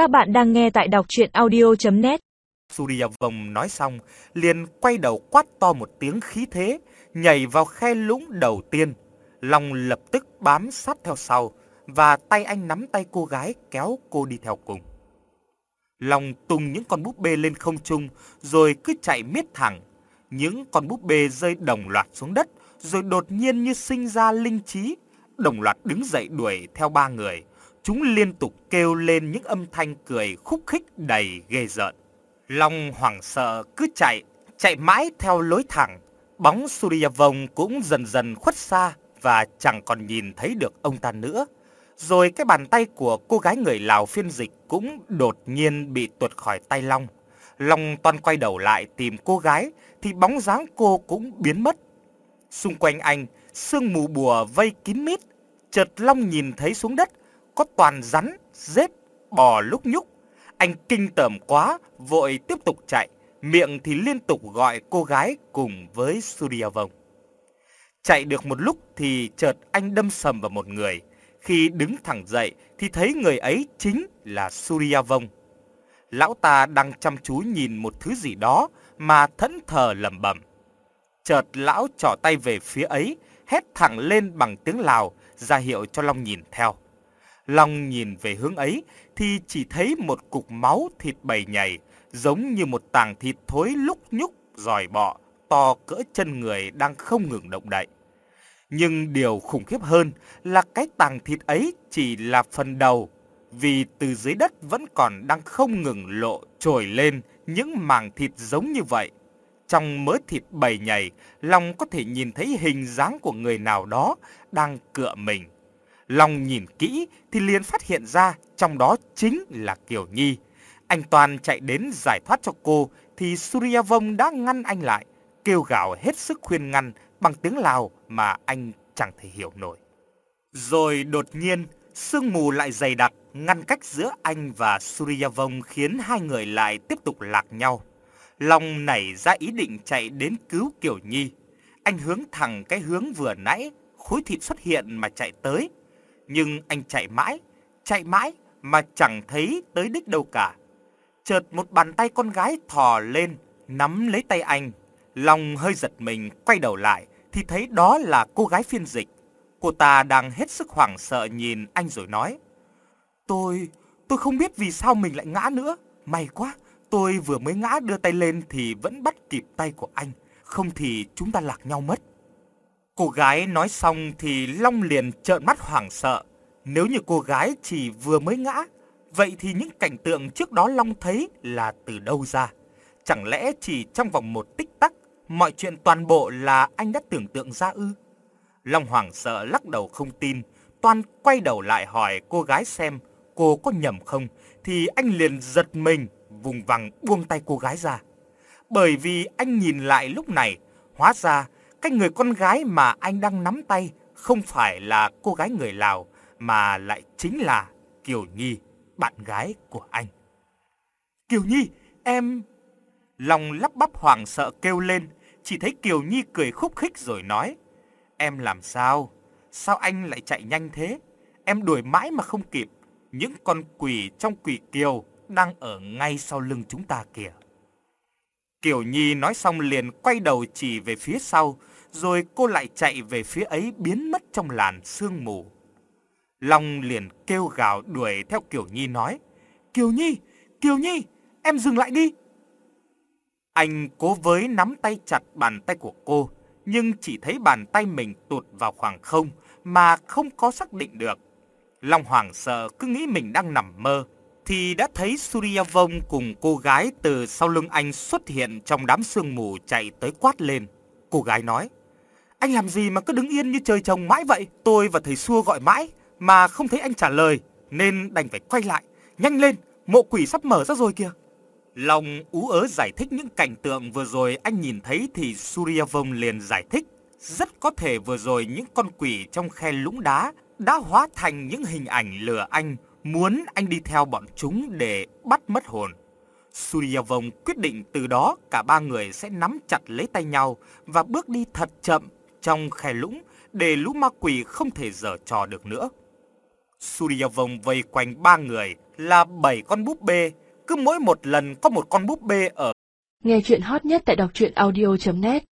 Các bạn đang nghe tại đọc chuyện audio.net Surya Vong nói xong, liền quay đầu quát to một tiếng khí thế, nhảy vào khe lũng đầu tiên. Long lập tức bám sát theo sau, và tay anh nắm tay cô gái kéo cô đi theo cùng. Long tung những con búp bê lên không trung, rồi cứ chạy miết thẳng. Những con búp bê rơi đồng loạt xuống đất, rồi đột nhiên như sinh ra linh trí, đồng loạt đứng dậy đuổi theo ba người. Chúng liên tục kêu lên những âm thanh cười khúc khích đầy ghê rợn. Long hoảng sợ cứ chạy, chạy mãi theo lối thẳng. Bóng Suryavong cũng dần dần khuất xa và chẳng còn nhìn thấy được ông ta nữa. Rồi cái bàn tay của cô gái người Lào phiên dịch cũng đột nhiên bị tuột khỏi tay Long. Long toan quay đầu lại tìm cô gái thì bóng dáng cô cũng biến mất. Xung quanh anh, sương mù bùa vây kín mít. Chợt Long nhìn thấy xuống đất có toàn rắn, rết, bò lúc nhúc. Anh kinh tởm quá, vội tiếp tục chạy, miệng thì liên tục gọi cô gái cùng với Suryavong. Chạy được một lúc thì chợt anh đâm sầm vào một người. Khi đứng thẳng dậy thì thấy người ấy chính là Suryavong. Lão ta đang chăm chú nhìn một thứ gì đó mà thẫn thờ lẩm bẩm. Chợt lão trỏ tay về phía ấy, hét thẳng lên bằng tiếng Lào, ra hiệu cho Long nhìn theo. Long nhìn về hướng ấy thì chỉ thấy một cục máu thịt bầy nhảy, giống như một tảng thịt thối lúc nhúc giòi bọ, to cỡ chân người đang không ngừng động đậy. Nhưng điều khủng khiếp hơn là cái tảng thịt ấy chỉ là phần đầu, vì từ dưới đất vẫn còn đang không ngừng lộ trồi lên những mảng thịt giống như vậy. Trong mớ thịt bầy nhảy, Long có thể nhìn thấy hình dáng của người nào đó đang cựa mình. Long nhìn kỹ thì liền phát hiện ra trong đó chính là Kiều Nhi. Anh Toàn chạy đến giải thoát cho cô thì Suryavong đã ngăn anh lại, kêu gào hết sức khuyên ngăn bằng tiếng Lào mà anh chẳng thể hiểu nổi. Rồi đột nhiên, sương mù lại dày đặc ngăn cách giữa anh và Suryavong khiến hai người lại tiếp tục lạc nhau. Long nảy ra ý định chạy đến cứu Kiều Nhi. Anh hướng thẳng cái hướng vừa nãy khối thịt xuất hiện mà chạy tới nhưng anh chạy mãi, chạy mãi mà chẳng thấy tới đích đâu cả. Chợt một bàn tay con gái thò lên, nắm lấy tay anh. Long hơi giật mình, quay đầu lại thì thấy đó là cô gái phiên dịch. Cô ta đang hết sức hoảng sợ nhìn anh rồi nói: "Tôi, tôi không biết vì sao mình lại ngã nữa, may quá, tôi vừa mới ngã đưa tay lên thì vẫn bắt kịp tay của anh, không thì chúng ta lạc nhau mất." Cô gái nói xong thì Long liền trợn mắt hoảng sợ. Nếu như cô gái chỉ vừa mới ngã, vậy thì những cảnh tượng trước đó Long thấy là từ đâu ra? Chẳng lẽ chỉ trong vòng một tích tắc, mọi chuyện toàn bộ là anh đã tưởng tượng ra ư? Long hoảng sợ lắc đầu không tin, Toan quay đầu lại hỏi cô gái xem cô có nhầm không, thì anh liền giật mình, vùng vằng buông tay cô gái ra. Bởi vì anh nhìn lại lúc này, hóa ra cái người con gái mà anh đang nắm tay không phải là cô gái người Lào mà lại chính là Kiều Nhi, bạn gái của anh. Kiều Nhi, em... Lòng lắp bắp hoảng sợ kêu lên, chỉ thấy Kiều Nhi cười khúc khích rồi nói. Em làm sao? Sao anh lại chạy nhanh thế? Em đuổi mãi mà không kịp. Những con quỷ trong quỷ kiều đang ở ngay sau lưng chúng ta kìa. Kiều Nhi nói xong liền quay đầu chỉ về phía sau, rồi cô lại chạy về phía ấy biến mất trong làn sương mù. Long liền kêu gào đuổi theo Kiều Nhi nói, Kiều Nhi, Kiều Nhi, em dừng lại đi. Anh cố với nắm tay chặt bàn tay của cô, nhưng chỉ thấy bàn tay mình tụt vào khoảng không mà không có xác định được. Long hoảng sợ cứ nghĩ mình đang nằm mơ, thì đã thấy Suryavong cùng cô gái từ sau lưng anh xuất hiện trong đám sương mù chạy tới quát lên. Cô gái nói, anh làm gì mà cứ đứng yên như trời trồng mãi vậy? Tôi và thầy xua gọi mãi mà không thấy anh trả lời nên đành phải quay lại. Nhanh lên, mộ quỷ sắp mở ra rồi kìa. Long ú ớ giải thích những cảnh tượng vừa rồi anh nhìn thấy thì Suryavong liền giải thích. Rất có thể vừa rồi những con quỷ trong khe lũng đá đã hóa thành những hình ảnh lừa anh, muốn anh đi theo bọn chúng để bắt mất hồn. Surya Vong quyết định từ đó cả ba người sẽ nắm chặt lấy tay nhau và bước đi thật chậm trong khe lũng để lũ ma quỷ không thể giở trò được nữa. Surya Vong vây quanh ba người, là bảy con búp bê, cứ mỗi một lần có một con búp bê ở. Nghe chuyện hot nhất tại đọc truyện audio.net